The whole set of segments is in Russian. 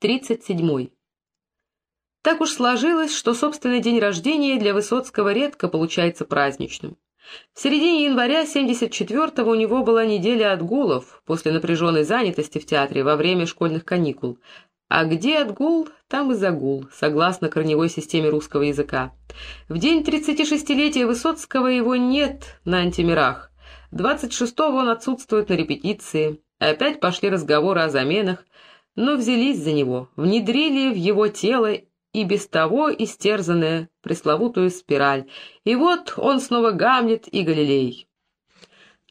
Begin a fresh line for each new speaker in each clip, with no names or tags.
37. Так уж сложилось, что собственный день рождения для Высоцкого редко получается праздничным. В середине января 74-го у него была неделя отгулов после напряженной занятости в театре во время школьных каникул. А где отгул, там и загул, согласно корневой системе русского языка. В день 36-летия Высоцкого его нет на антимирах. 26-го он отсутствует на репетиции. Опять пошли разговоры о заменах, но взялись за него, внедрили в его тело и без того истерзанная пресловутую спираль. И вот он снова Гамлет и Галилей.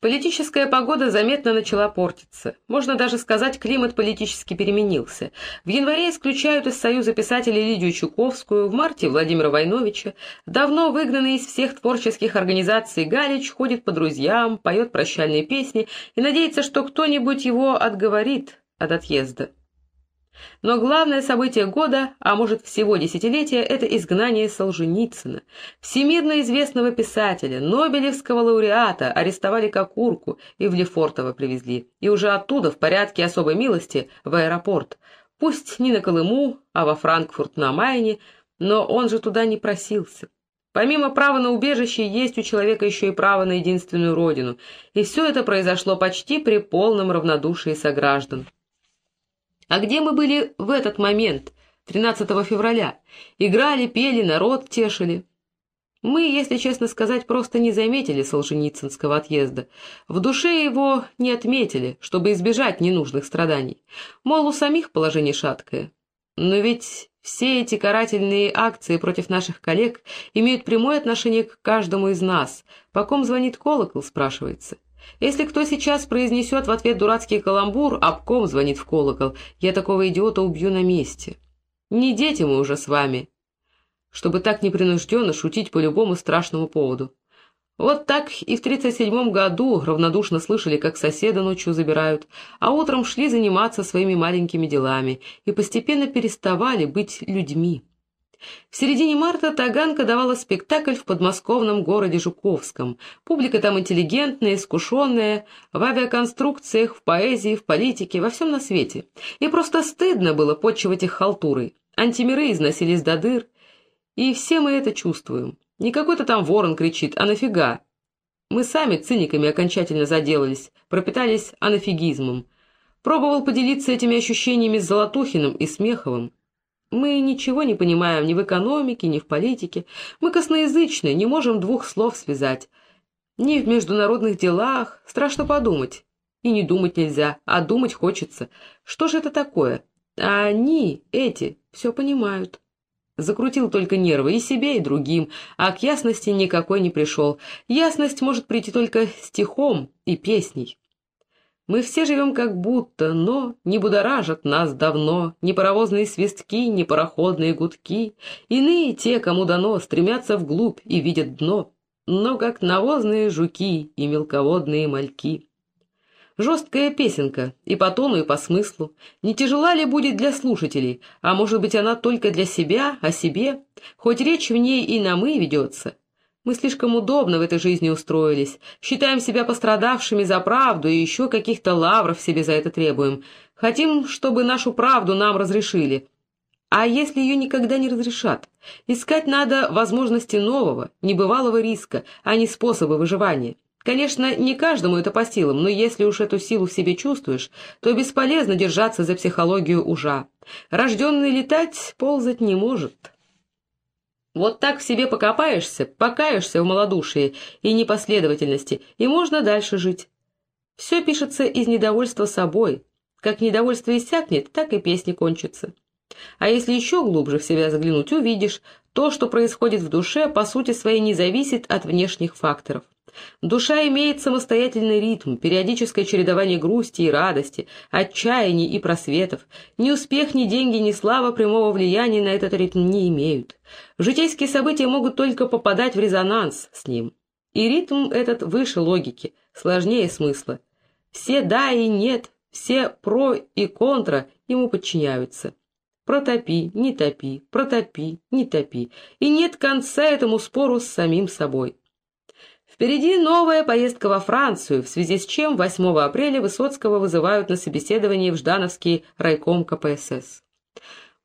Политическая погода заметно начала портиться. Можно даже сказать, климат политически переменился. В январе исключают из Союза писателей Лидию Чуковскую, в марте Владимира Войновича. Давно выгнанный из всех творческих организаций Галич ходит по друзьям, поет прощальные песни и надеется, что кто-нибудь его отговорит от отъезда. Но главное событие года, а может всего десятилетия, это изгнание Солженицына. Всемирно известного писателя, Нобелевского лауреата арестовали как урку и в Лефортово привезли. И уже оттуда, в порядке особой милости, в аэропорт. Пусть не на Колыму, а во Франкфурт на Майне, но он же туда не просился. Помимо права на убежище, есть у человека еще и право на единственную родину, и все это произошло почти при полном равнодушии сограждан. А где мы были в этот момент, 13 февраля? Играли, пели, народ тешили. Мы, если честно сказать, просто не заметили Солженицынского отъезда. В душе его не отметили, чтобы избежать ненужных страданий. Мол, у самих положение шаткое. Но ведь все эти карательные акции против наших коллег имеют прямое отношение к каждому из нас. По ком звонит колокол, спрашивается. Если кто сейчас произнесет в ответ дурацкий каламбур, обком звонит в колокол, я такого идиота убью на месте. Не дети мы уже с вами, чтобы так непринужденно шутить по любому страшному поводу. Вот так и в тридцать седьмом году равнодушно слышали, как соседа ночью забирают, а утром шли заниматься своими маленькими делами и постепенно переставали быть людьми. В середине марта Таганка давала спектакль в подмосковном городе Жуковском. Публика там интеллигентная, искушенная, в авиаконструкциях, в поэзии, в политике, во всем на свете. И просто стыдно было подчивать их халтурой. Антимиры износились до дыр. И все мы это чувствуем. Не какой-то там ворон кричит, а нафига? Мы сами циниками окончательно заделались, пропитались анафигизмом. Пробовал поделиться этими ощущениями с Золотухиным и Смеховым. Мы ничего не понимаем ни в экономике, ни в политике. Мы косноязычны, не можем двух слов связать. Ни в международных делах. Страшно подумать. И не думать нельзя, а думать хочется. Что же это такое? А они, эти, все понимают. Закрутил только нервы и себе, и другим, а к ясности никакой не пришел. Ясность может прийти только стихом и песней. Мы все живем как будто, но не будоражат нас давно ни паровозные свистки, ни пароходные гудки. Иные те, кому дано, стремятся вглубь и видят дно, но как навозные жуки и мелководные мальки. Жесткая песенка, и по тону, и по смыслу. Не тяжела ли будет для слушателей, а может быть она только для себя, о себе? Хоть речь в ней и на «мы» ведется, мы слишком удобно в этой жизни устроились, считаем себя пострадавшими за правду и еще каких-то лавров себе за это требуем. Хотим, чтобы нашу правду нам разрешили. А если ее никогда не разрешат? Искать надо возможности нового, небывалого риска, а не способы выживания. Конечно, не каждому это по силам, но если уж эту силу в себе чувствуешь, то бесполезно держаться за психологию ужа. Рожденный летать ползать не может». Вот так в себе покопаешься, покаешься в малодушии и непоследовательности, и можно дальше жить. Все пишется из недовольства собой. Как недовольство иссякнет, так и песни кончатся. А если еще глубже в себя заглянуть, увидишь, то, что происходит в душе, по сути своей не зависит от внешних факторов. Душа имеет самостоятельный ритм, периодическое чередование грусти и радости, отчаяний и просветов. Ни успех, ни деньги, ни слава прямого влияния на этот ритм не имеют. Житейские события могут только попадать в резонанс с ним. И ритм этот выше логики, сложнее смысла. Все «да» и «нет», все «про» и «контра» ему подчиняются. Протопи, не топи, протопи, не топи. И нет конца этому спору с самим собой. Впереди новая поездка во Францию, в связи с чем 8 апреля Высоцкого вызывают на собеседование в Ждановский райком КПСС.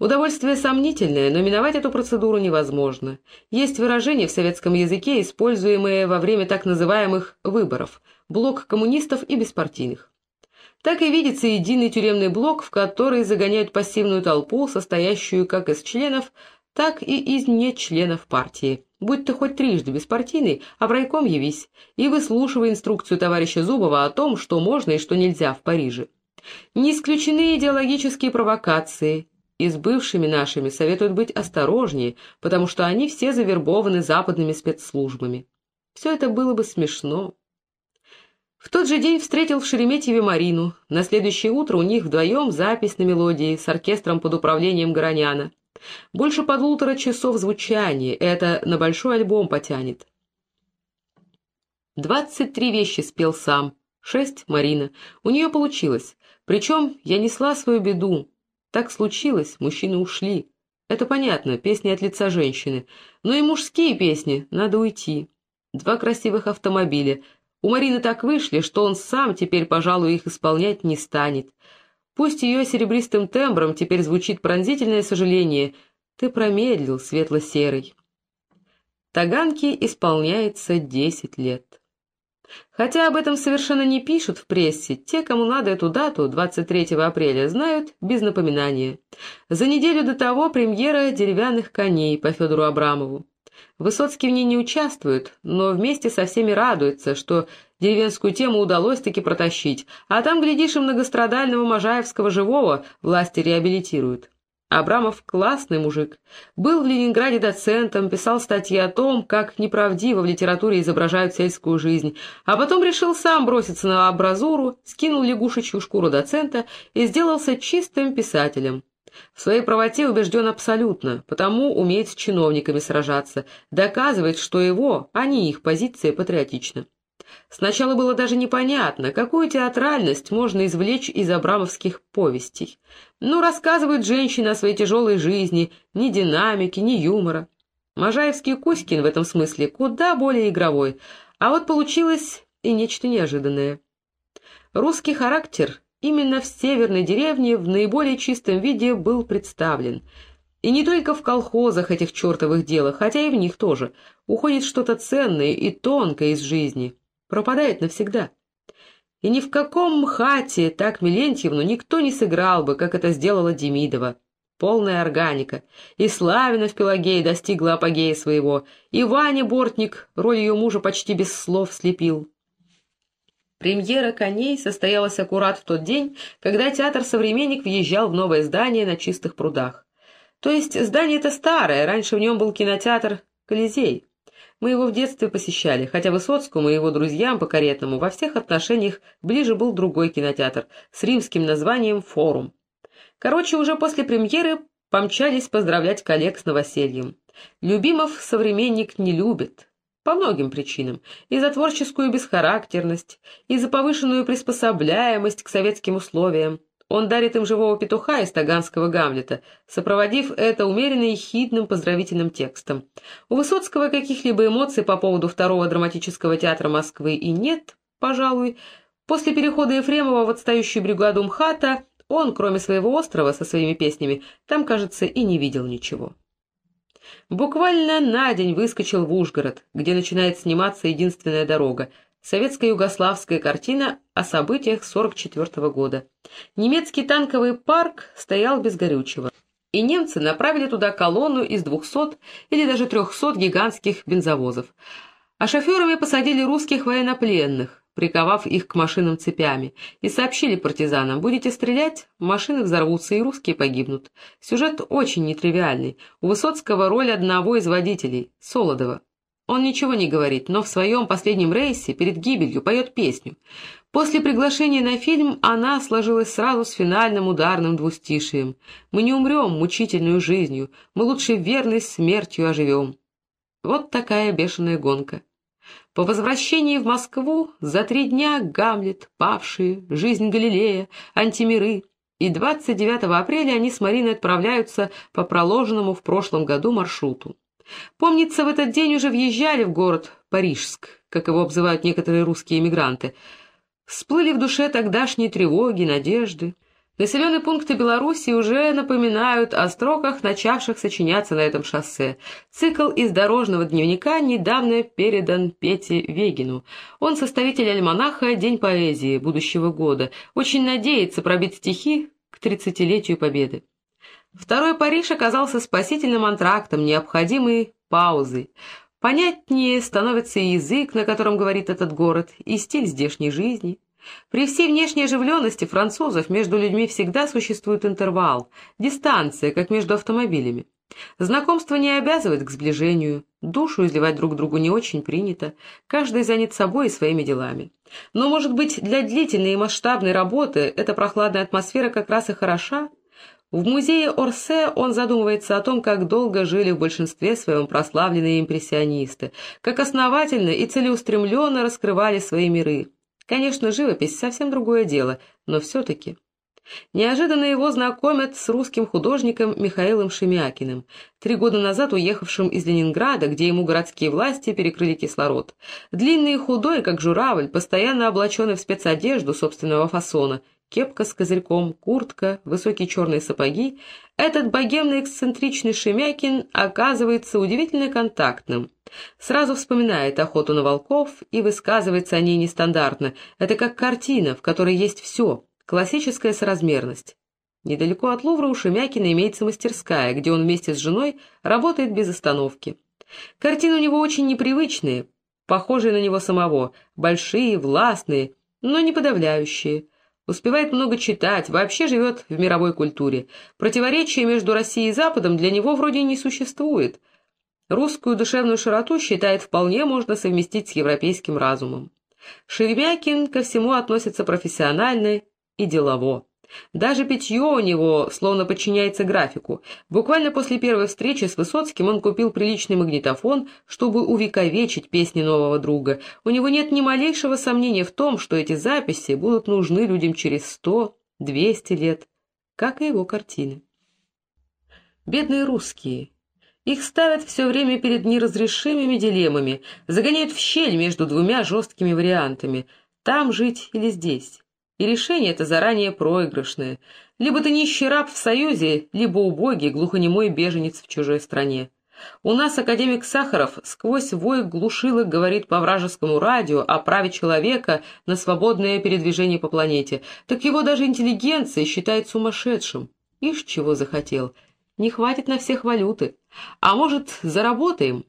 Удовольствие сомнительное, но миновать эту процедуру невозможно. Есть выражение в советском языке, используемое во время так называемых «выборов» – блок коммунистов и беспартийных. Так и видится единый тюремный блок, в который загоняют пассивную толпу, состоящую как из членов, так и из нечленов партии. Будь ты хоть трижды беспартийный, а в райком явись, и выслушивай инструкцию товарища Зубова о том, что можно и что нельзя в Париже. Не исключены идеологические провокации, и с бывшими нашими советуют быть осторожнее, потому что они все завербованы западными спецслужбами. Все это было бы смешно. В тот же день встретил в Шереметьеве Марину. На следующее утро у них вдвоем запись на мелодии с оркестром под управлением Гороняна. Больше полутора часов звучания, это на большой альбом потянет. Двадцать три вещи спел сам, шесть — Марина. У нее получилось. Причем я несла свою беду, так случилось, мужчины ушли. Это понятно, песни от лица женщины. Но и мужские песни, надо уйти. Два красивых автомобиля. У Марины так вышли, что он сам теперь, пожалуй, их исполнять не станет. Пусть ее серебристым тембром теперь звучит пронзительное сожаление. Ты промедлил, светло-серый. Таганке исполняется десять лет. Хотя об этом совершенно не пишут в прессе, те, кому надо эту дату, 23 апреля, знают без напоминания. За неделю до того премьера «Деревянных коней» по Федору Абрамову. Высоцкий в ней не участвует, но вместе со всеми радуется, что деревенскую тему удалось таки протащить, а там, глядишь, и многострадального Можаевского живого власти реабилитируют. Абрамов классный мужик. Был в Ленинграде доцентом, писал статьи о том, как неправдиво в литературе изображают сельскую жизнь, а потом решил сам броситься на абразуру, скинул лягушечью шкуру доцента и сделался чистым писателем. В своей правоте убежден абсолютно, потому умеет с чиновниками сражаться, доказывает, что его, а не их позиция патриотична. Сначала было даже непонятно, какую театральность можно извлечь из абрамовских повестей. Ну, рассказывают женщины о своей тяжелой жизни, ни динамики, ни юмора. Можаевский Кузькин в этом смысле куда более игровой, а вот получилось и нечто неожиданное. Русский характер именно в северной деревне в наиболее чистом виде был представлен. И не только в колхозах этих чертовых делах, хотя и в них тоже, уходит что-то ценное и тонкое из жизни, пропадает навсегда. И ни в каком МХАТе так Милентьевну никто не сыграл бы, как это сделала Демидова. Полная органика. И Славина в Пелагее достигла апогея своего, и Ваня Бортник роль ее мужа почти без слов слепил. Премьера «Коней» состоялась аккурат в тот день, когда театр «Современник» въезжал в новое здание на чистых прудах. То есть здание это старое, раньше в нем был кинотеатр «Колизей». Мы его в детстве посещали, хотя Высоцкому и его друзьям по каретному во всех отношениях ближе был другой кинотеатр с римским названием «Форум». Короче, уже после премьеры помчались поздравлять коллег с новосельем. Любимов современник не любит. По многим причинам. И за творческую бесхарактерность, и за повышенную приспособляемость к советским условиям, он дарит им живого петуха из таганского Гамлета, сопроводив это умеренно и хидным поздравительным текстом. У Высоцкого каких-либо эмоций по поводу второго драматического театра Москвы и нет, пожалуй. После перехода Ефремова в отстающую бригаду МХАТа он, кроме своего острова со своими песнями, там, кажется, и не видел ничего. Буквально на день выскочил в Ужгород, где начинает сниматься единственная дорога, Советско-югославская картина о событиях 44 -го года. Немецкий танковый парк стоял без горючего, и немцы направили туда колонну из 200 или даже 300 гигантских бензовозов. А шоферами посадили русских военнопленных, приковав их к машинам цепями, и сообщили партизанам, будете стрелять, машины взорвутся и русские погибнут. Сюжет очень нетривиальный. У Высоцкого роль одного из водителей, Солодова. Он ничего не говорит, но в своем последнем рейсе перед гибелью поет песню. После приглашения на фильм она сложилась сразу с финальным ударным двустишием. «Мы не умрем мучительную жизнью, мы лучше верной смертью оживем». Вот такая бешеная гонка. По возвращении в Москву за три дня Гамлет, Павшие, Жизнь Галилея, Антимиры, и 29 апреля они с Мариной отправляются по проложенному в прошлом году маршруту. Помнится, в этот день уже въезжали в город Парижск, как его обзывают некоторые русские эмигранты. Всплыли в душе тогдашние тревоги, надежды. Населенные пункты Беларуси уже напоминают о строках, начавших сочиняться на этом шоссе. Цикл из дорожного дневника недавно передан Пете Вегину. Он составитель альманаха «День поэзии» будущего года. Очень надеется пробить стихи к тридцатилетию Победы. Второй Париж оказался спасительным антрактом, необходимой паузой. Понятнее становится и язык, на котором говорит этот город, и стиль здешней жизни. При всей внешней оживленности французов между людьми всегда существует интервал, дистанция, как между автомобилями. Знакомство не обязывает к сближению, душу изливать друг другу не очень принято, каждый занят собой и своими делами. Но, может быть, для длительной и масштабной работы эта прохладная атмосфера как раз и хороша? В музее Орсе он задумывается о том, как долго жили в большинстве своем прославленные импрессионисты, как основательно и целеустремленно раскрывали свои миры. Конечно, живопись — совсем другое дело, но все-таки... Неожиданно его знакомят с русским художником Михаилом Шемякиным, три года назад уехавшим из Ленинграда, где ему городские власти перекрыли кислород. Длинный и худой, как журавль, постоянно облаченный в спецодежду собственного фасона, кепка с козырьком, куртка, высокие черные сапоги, этот богемно-эксцентричный Шемякин оказывается удивительно контактным. Сразу вспоминает охоту на волков и высказывается о ней нестандартно. Это как картина, в которой есть все, классическая соразмерность. Недалеко от Лувра у Шемякина имеется мастерская, где он вместе с женой работает без остановки. Картины у него очень непривычные, похожие на него самого, большие, властные, но не подавляющие. Успевает много читать, вообще живет в мировой культуре. Противоречия между Россией и Западом для него вроде не существует – Русскую душевную широту, считает, вполне можно совместить с европейским разумом. Шеремякин ко всему относится профессионально и делово. Даже питье у него словно подчиняется графику. Буквально после первой встречи с Высоцким он купил приличный магнитофон, чтобы увековечить песни нового друга. У него нет ни малейшего сомнения в том, что эти записи будут нужны людям через сто, двести лет, как и его картины. Бедные русские, их ставят все время перед неразрешимыми дилеммами, загоняют в щель между двумя жесткими вариантами — там жить или здесь. И решение это заранее проигрышное. Либо ты нищий раб в Союзе, либо убогий, глухонемой беженец в чужой стране. У нас академик Сахаров сквозь вой глушилок говорит по вражескому радио о праве человека на свободное передвижение по планете. Так его даже интеллигенция считает сумасшедшим. Ишь, чего захотел. Не хватит на всех валюты. А может, заработаем?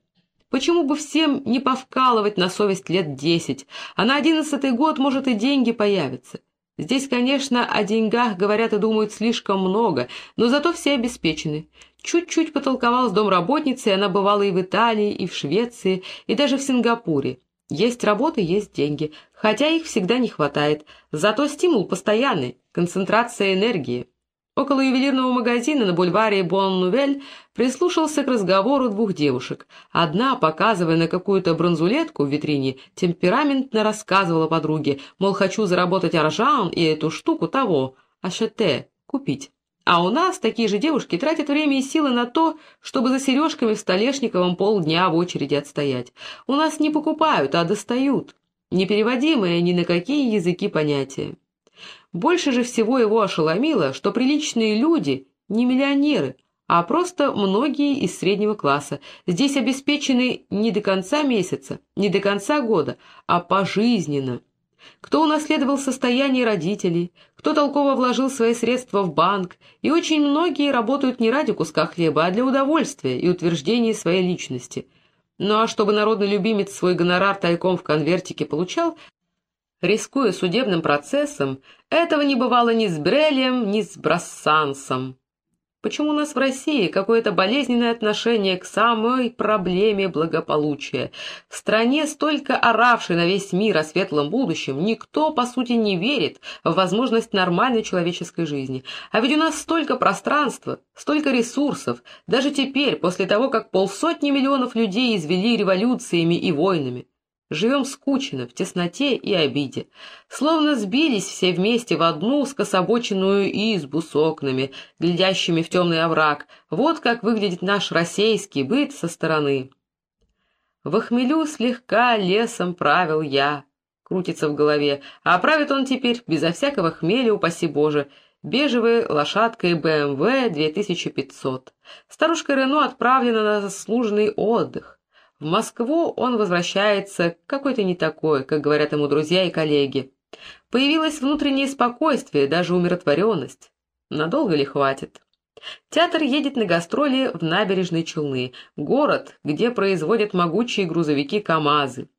Почему бы всем не повкалывать на совесть лет десять, а на одиннадцатый год, может, и деньги появятся? Здесь, конечно, о деньгах говорят и думают слишком много, но зато все обеспечены. Чуть-чуть потолковал с домработницей, она бывала и в Италии, и в Швеции, и даже в Сингапуре. Есть работа, есть деньги, хотя их всегда не хватает. Зато стимул постоянный, концентрация энергии. Около ювелирного магазина на бульваре Бон-Нувель прислушался к разговору двух девушек. Одна, показывая на какую-то бронзулетку в витрине, темпераментно рассказывала подруге, мол, хочу заработать аржан и эту штуку того, ашете, купить. А у нас такие же девушки тратят время и силы на то, чтобы за сережками в Столешниковом полдня в очереди отстоять. У нас не покупают, а достают. Непереводимые ни на какие языки понятия. Больше же всего его ошеломило, что приличные люди не миллионеры, а просто многие из среднего класса. Здесь обеспечены не до конца месяца, не до конца года, а пожизненно. Кто унаследовал состояние родителей, кто толково вложил свои средства в банк, и очень многие работают не ради куска хлеба, а для удовольствия и утверждения своей личности. Ну а чтобы народный любимец свой гонорар тайком в конвертике получал, рискуя судебным процессом, этого не бывало ни с Брелем, ни с Брассансом. Почему у нас в России какое-то болезненное отношение к самой проблеме благополучия? В стране, столько оравшей на весь мир о светлом будущем, никто, по сути, не верит в возможность нормальной человеческой жизни. А ведь у нас столько пространства, столько ресурсов, даже теперь, после того, как полсотни миллионов людей извели революциями и войнами. Живем скучно, в тесноте и обиде. Словно сбились все вместе в одну скособоченную избу с окнами, глядящими в темный овраг. Вот как выглядит наш российский быт со стороны. В хмелю слегка лесом правил я, крутится в голове, а правит он теперь безо всякого хмеля, упаси Боже, бежевой лошадкой BMW 2500. Старушка Рено отправлена на заслуженный отдых. В Москву он возвращается какой-то не такой, как говорят ему друзья и коллеги. Появилось внутреннее спокойствие, даже умиротворенность. Надолго ли хватит? Театр едет на гастроли в набережной Челны, город, где производят могучие грузовики КАМАЗы.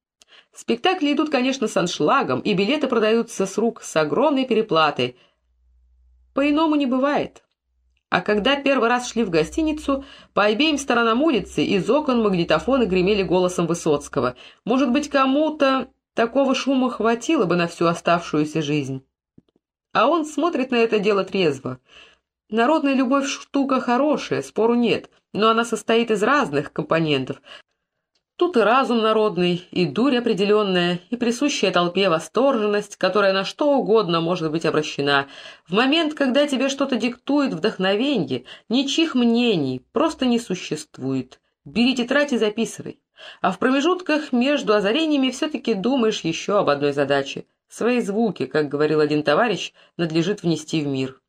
Спектакли идут, конечно, с аншлагом, и билеты продаются с рук с огромной переплатой. По-иному не бывает. А когда первый раз шли в гостиницу, по обеим сторонам улицы из окон магнитофоны гремели голосом Высоцкого. Может быть, кому-то такого шума хватило бы на всю оставшуюся жизнь. А он смотрит на это дело трезво. Народная любовь штука хорошая, спору нет, но она состоит из разных компонентов. Тут и разум народный, и дурь определенная, и присущая толпе восторженность, которая на что угодно может быть обращена. В момент, когда тебе что-то диктует вдохновенье, ничьих мнений просто не существует. Бери тетрадь и записывай. А в промежутках между озарениями все-таки думаешь еще об одной задаче. Свои звуки, как говорил один товарищ, надлежит внести в мир.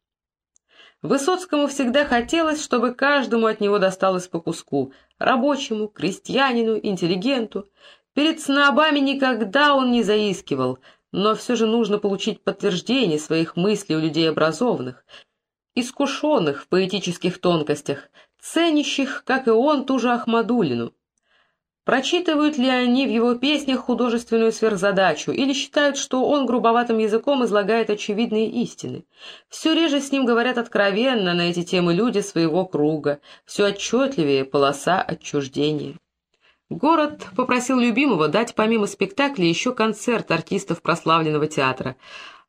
Высоцкому всегда хотелось, чтобы каждому от него досталось по куску — рабочему, крестьянину, интеллигенту. Перед снобами никогда он не заискивал, но все же нужно получить подтверждение своих мыслей у людей образованных, искушенных в поэтических тонкостях, ценящих, как и он, ту же Ахмадулину. Прочитывают ли они в его песнях художественную сверхзадачу или считают, что он грубоватым языком излагает очевидные истины? Все реже с ним говорят откровенно на эти темы люди своего круга, все отчетливее полоса отчуждения. Город попросил любимого дать помимо спектакля еще концерт артистов прославленного театра.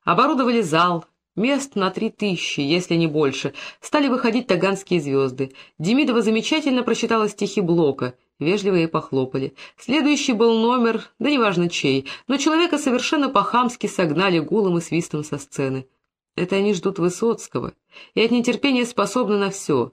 Оборудовали зал, Мест на три тысячи, если не больше. Стали выходить таганские звезды. Демидова замечательно прочитала стихи Блока — Вежливые похлопали. Следующий был номер, да неважно чей, но человека совершенно по-хамски согнали гулом и свистом со сцены. Это они ждут Высоцкого, и от нетерпения способны на все.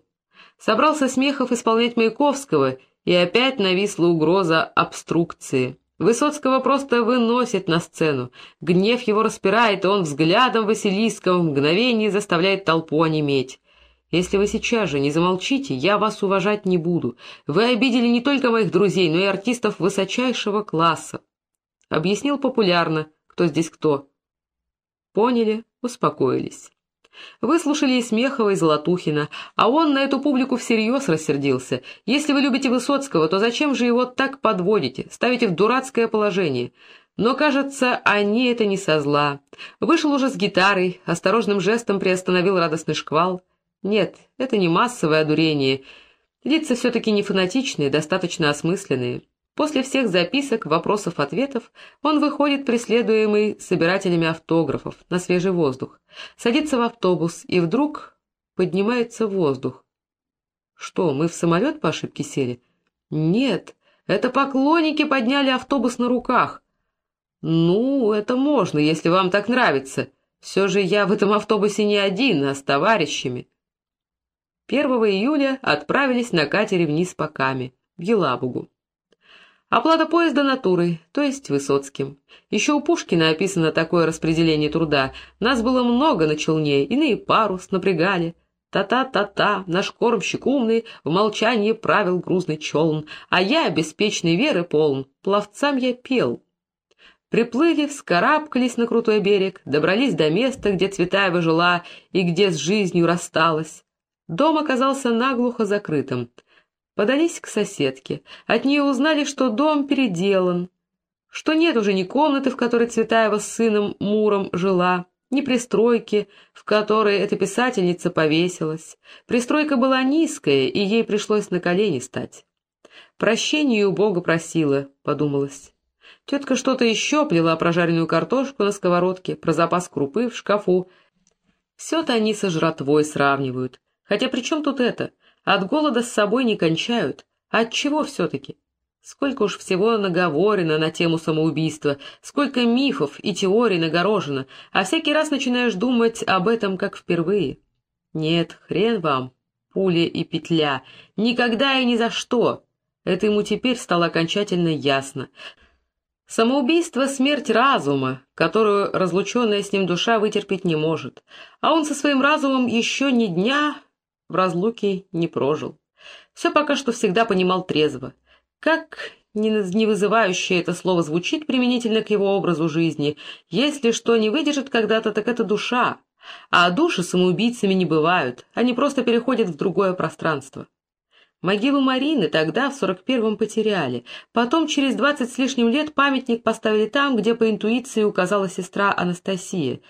Собрался Смехов исполнять Маяковского, и опять нависла угроза обструкции. Высоцкого просто выносит на сцену. Гнев его распирает, и он взглядом Василийского в мгновение заставляет толпу онеметь. Если вы сейчас же не замолчите, я вас уважать не буду. Вы обидели не только моих друзей, но и артистов высочайшего класса. Объяснил популярно, кто здесь кто. Поняли, успокоились. Выслушали и Смехова, и Золотухина, а он на эту публику всерьез рассердился. Если вы любите Высоцкого, то зачем же его так подводите, ставите в дурацкое положение? Но, кажется, они это не со зла. Вышел уже с гитарой, осторожным жестом приостановил радостный шквал — нет, это не массовое одурение. Лица все-таки не фанатичные, достаточно осмысленные. После всех записок, вопросов-ответов он выходит, преследуемый собирателями автографов, на свежий воздух, садится в автобус и вдруг поднимается в воздух. Что, мы в самолет по ошибке сели? Нет, это поклонники подняли автобус на руках. Ну, это можно, если вам так нравится. Все же я в этом автобусе не один, а с товарищами. 1 июля отправились на катере вниз по Каме, в Елабугу. Оплата поезда натурой, то есть Высоцким. Еще у Пушкина описано такое распределение труда. Нас было много на челне, иные парус напрягали. Та-та-та-та, наш кормщик умный, в молчании правил грузный челн, а я, беспечной веры полн, пловцам я пел. Приплыли, вскарабкались на крутой берег, добрались до места, где Цветаева жила и где с жизнью рассталась. Дом оказался наглухо закрытым. Подались к соседке. От нее узнали, что дом переделан, что нет уже ни комнаты, в которой Цветаева с сыном Муром жила, ни пристройки, в которой эта писательница повесилась. Пристройка была низкая, и ей пришлось на колени стать. «Прощение у Бога просила», — подумалось. Тетка что-то еще плела прожаренную картошку на сковородке, про запас крупы в шкафу. Все-то они со жратвой сравнивают. Хотя при чем тут это? От голода с собой не кончают. От чего все-таки? Сколько уж всего наговорено на тему самоубийства, сколько мифов и теорий нагорожено, а всякий раз начинаешь думать об этом как впервые. Нет, хрен вам, пуля и петля, никогда и ни за что. Это ему теперь стало окончательно ясно. Самоубийство — смерть разума, которую разлученная с ним душа вытерпеть не может, а он со своим разумом еще ни дня в разлуке не прожил. Все пока что всегда понимал трезво. Как не вызывающее это слово звучит применительно к его образу жизни, если что не выдержит когда-то, так это душа, а души самоубийцами не бывают, они просто переходят в другое пространство. Могилу Марины тогда, в сорок первом, потеряли. Потом, через двадцать с лишним лет, памятник поставили там, где по интуиции указала сестра Анастасия.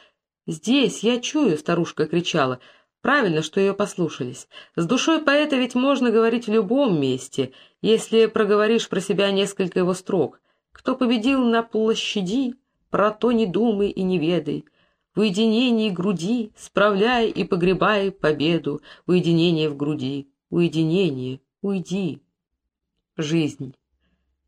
«Здесь, я чую», — старушка кричала. Правильно, что ее послушались. С душой поэта ведь можно говорить в любом месте, если проговоришь про себя несколько его строк. «Кто победил на площади, про то не думай и не ведай». В уединении груди, справляй и погребай победу, уединение в груди, уединение, уйди. Жизнь.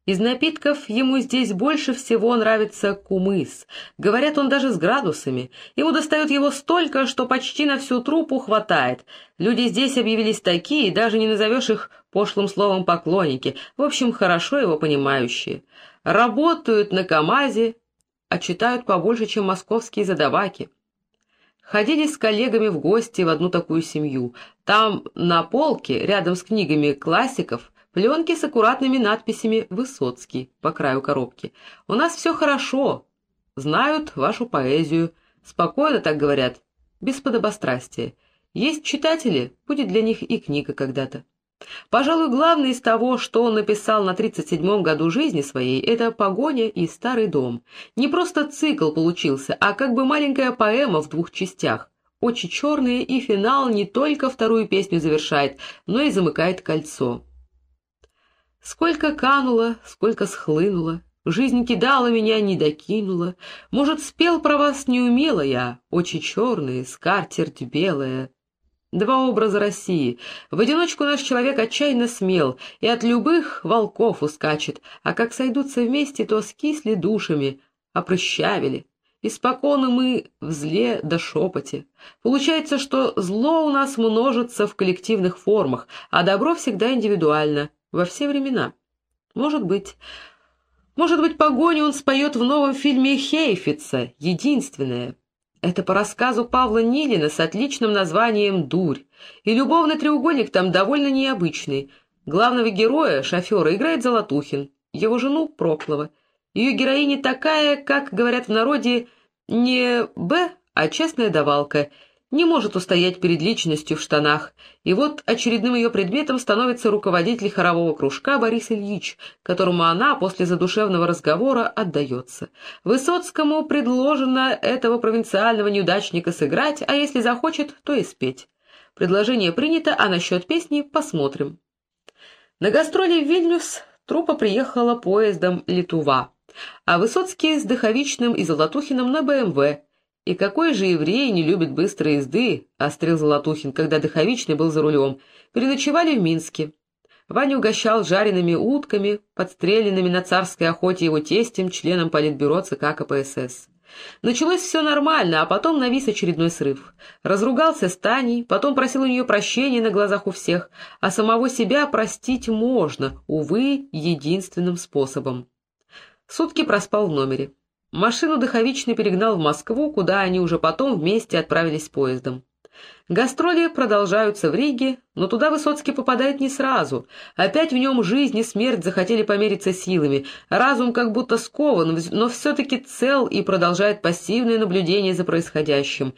Из напитков ему здесь больше всего нравится кумыс. Говорят, он даже с градусами. Ему достают его столько, что почти на всю трупу хватает. Люди здесь объявились такие, даже не назовешь их пошлым словом поклонники. В общем, хорошо его понимающие. Работают на КамАЗе, а читают побольше, чем московские задаваки. Ходили с коллегами в гости в одну такую семью. Там на полке, рядом с книгами классиков, пленки с аккуратными надписями «Высоцкий» по краю коробки. «У нас все хорошо. Знают вашу поэзию. Спокойно так говорят, без подобострастия. Есть читатели, будет для них и книга когда-то». Пожалуй, главное из того, что он написал на 37-м году жизни своей, это «Погоня» и «Старый дом». Не просто цикл получился, а как бы маленькая поэма в двух частях. Очень черные, и финал не только вторую песню завершает, но и замыкает кольцо. Сколько кануло, сколько схлынуло, Жизнь кидала меня, не докинула. Может, спел про вас не умела я, Очи черные, скатерть белая, Два образа России. В одиночку наш человек отчаянно смел и от любых волков ускачет, а как сойдутся вместе, то скисли душами, опрощавили. Испоконы мы в зле да шепоте. Получается, что зло у нас множится в коллективных формах, а добро всегда индивидуально, во все времена. Может быть... Может быть, погоню он споет в новом фильме Хейфица, единственное. Это по рассказу Павла Нилина с отличным названием «Дурь». И любовный треугольник там довольно необычный. Главного героя, шофера, играет Золотухин, его жену — Проклова. Ее героиня такая, как говорят в народе, не «Б», а честная давалка — не может устоять перед личностью в штанах, и вот очередным ее предметом становится руководитель хорового кружка Борис Ильич, которому она после задушевного разговора отдается. Высоцкому предложено этого провинциального неудачника сыграть, а если захочет, то и спеть. Предложение принято, а насчет песни посмотрим. На гастроли в Вильнюс труппа приехала поездом «Литува», а Высоцкий с Дыховичным и Золотухиным на БМВ – «И какой же еврей не любит быстрой езды?» — острил Золотухин, когда Дыховичный был за рулем. «Переночевали в Минске». Ваня угощал жареными утками, подстреленными на царской охоте его тестем, членом политбюро ЦК КПСС. Началось все нормально, а потом навис очередной срыв. Разругался с Таней, потом просил у нее прощения на глазах у всех, а самого себя простить можно, увы, единственным способом. Сутки проспал в номере. Машину Дыховичный перегнал в Москву, куда они уже потом вместе отправились поездом. Гастроли продолжаются в Риге, но туда Высоцкий попадает не сразу. Опять в нем жизнь и смерть захотели помериться силами. Разум как будто скован, но все-таки цел и продолжает пассивное наблюдение за происходящим.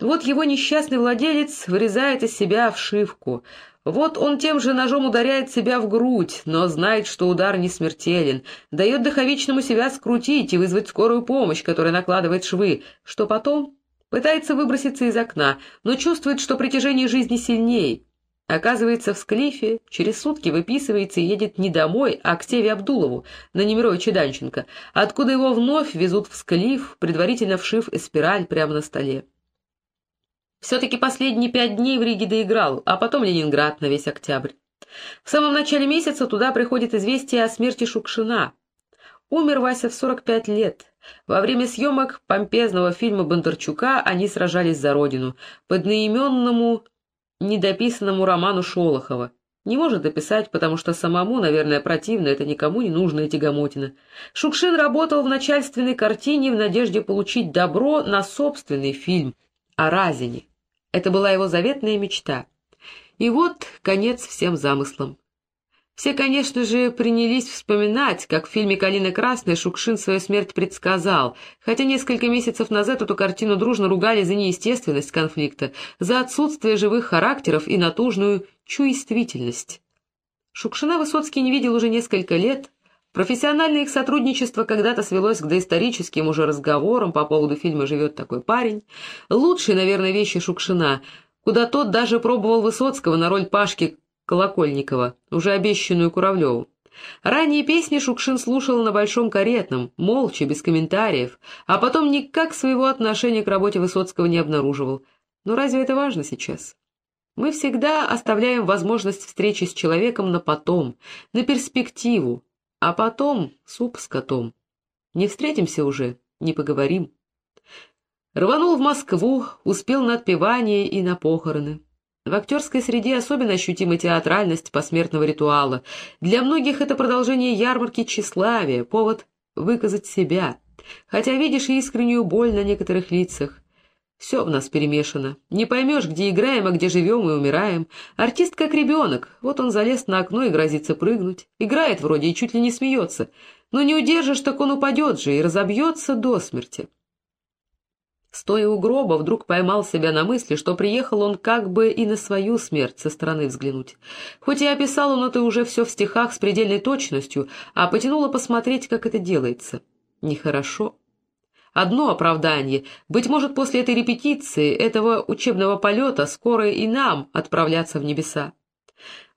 Вот его несчастный владелец вырезает из себя вшивку. Вот он тем же ножом ударяет себя в грудь, но знает, что удар не смертелен, дает дыховичному себя скрутить и вызвать скорую помощь, которая накладывает швы, что потом пытается выброситься из окна, но чувствует, что притяжение жизни сильнее. Оказывается, в Склифе через сутки выписывается и едет не домой, а к Севе Абдулову, на Немировича Данченко, откуда его вновь везут в Склиф, предварительно вшив спираль прямо на столе. Все-таки последние пять дней в Риге доиграл, а потом Ленинград на весь октябрь. В самом начале месяца туда приходит известие о смерти Шукшина. Умер Вася в 45 лет. Во время съемок помпезного фильма Бондарчука они сражались за родину, по одноименному недописанному роману Шолохова. Не может дописать, потому что самому, наверное, противно, это никому не нужно, эти гомотина. Шукшин работал в начальственной картине в надежде получить добро на собственный фильм о Разине. Это была его заветная мечта. И вот конец всем замыслам. Все, конечно же, принялись вспоминать, как в фильме «Калина красная» Шукшин свою смерть предсказал, хотя несколько месяцев назад эту картину дружно ругали за неестественность конфликта, за отсутствие живых характеров и натужную чувствительность. Шукшина Высоцкий не видел уже несколько лет, Профессиональное их сотрудничество когда-то свелось к доисторическим уже разговорам по поводу фильма «Живет такой парень». Лучшие, наверное, вещи Шукшина, куда тот даже пробовал Высоцкого на роль Пашки Колокольникова, уже обещанную Куравлеву. Ранние песни Шукшин слушал на Большом Каретном, молча, без комментариев, а потом никак своего отношения к работе Высоцкого не обнаруживал. Но разве это важно сейчас? Мы всегда оставляем возможность встречи с человеком на потом, на перспективу, а потом суп с котом. Не встретимся уже, не поговорим. Рванул в Москву, успел на отпевание и на похороны. В актерской среде особенно ощутима театральность посмертного ритуала. Для многих это продолжение ярмарки тщеславия, повод выказать себя. Хотя видишь искреннюю боль на некоторых лицах. Все в нас перемешано. Не поймешь, где играем, а где живем и умираем. Артист как ребенок. Вот он залез на окно и грозится прыгнуть. Играет вроде и чуть ли не смеется. Но не удержишь, так он упадет же и разобьется до смерти. Стоя у гроба, вдруг поймал себя на мысли, что приехал он как бы и на свою смерть со стороны взглянуть. Хоть и описал он это уже все в стихах с предельной точностью, а потянуло посмотреть, как это делается. Нехорошо. Одно оправдание. Быть может, после этой репетиции, этого учебного полета, скоро и нам отправляться в небеса.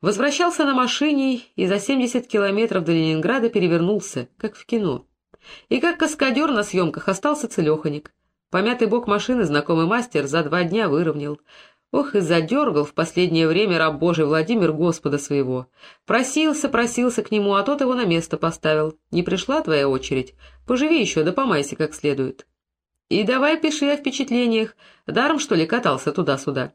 Возвращался на машине и за 70 километров до Ленинграда перевернулся, как в кино. И как каскадер на съемках остался целеханик. Помятый бок машины знакомый мастер за два дня выровнял. Ох, и задергал в последнее время раб Божий Владимир Господа своего. Просился, просился к нему, а тот его на место поставил. Не пришла твоя очередь? Поживи еще, да помайся как следует. И давай пиши о впечатлениях. Даром, что ли, катался туда-сюда?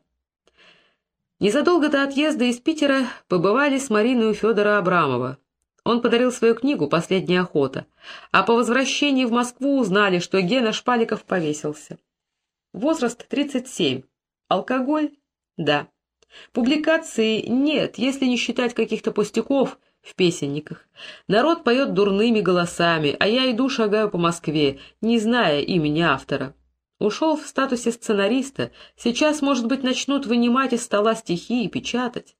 Незадолго до отъезда из Питера побывали с Мариной у Федора Абрамова. Он подарил свою книгу «Последняя охота», а по возвращении в Москву узнали, что Гена Шпаликов повесился. Возраст 37. Алкоголь? Да. Публикации нет, если не считать каких-то пустяков в песенниках. Народ поет дурными голосами, а я иду шагаю по Москве, не зная имени автора. Ушел в статусе сценариста, сейчас, может быть, начнут вынимать из стола стихи и печатать.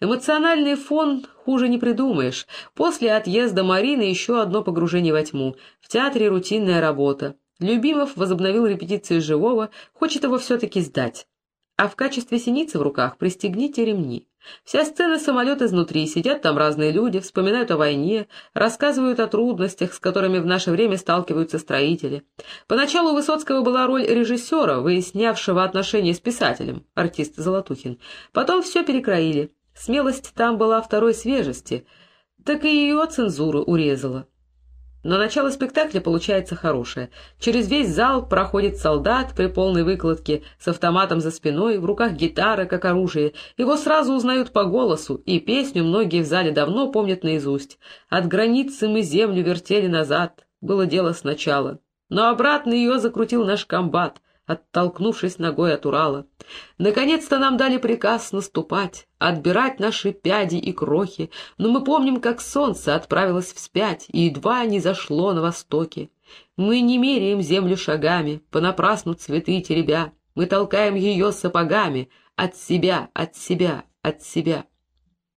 Эмоциональный фон хуже не придумаешь. После отъезда Марины еще одно погружение во тьму. В театре рутинная работа. Любимов возобновил репетиции живого, хочет его все-таки сдать. А в качестве синицы в руках пристегните ремни. Вся сцена самолет изнутри, сидят там разные люди, вспоминают о войне, рассказывают о трудностях, с которыми в наше время сталкиваются строители. Поначалу Высоцкого была роль режиссера, выяснявшего отношения с писателем, артист Золотухин. Потом все перекроили. Смелость там была второй свежести, так и ее цензура урезала. Но начало спектакля получается хорошее. Через весь зал проходит солдат при полной выкладке, с автоматом за спиной, в руках гитара, как оружие. Его сразу узнают по голосу, и песню многие в зале давно помнят наизусть. «От границы мы землю вертели назад», было дело сначала. Но обратно ее закрутил наш комбат оттолкнувшись ногой от Урала. Наконец-то нам дали приказ наступать, отбирать наши пяди и крохи, но мы помним, как солнце отправилось вспять и едва не зашло на востоке. Мы не меряем землю шагами, понапрасну цветы теребя, мы толкаем ее сапогами, от себя, от себя, от себя.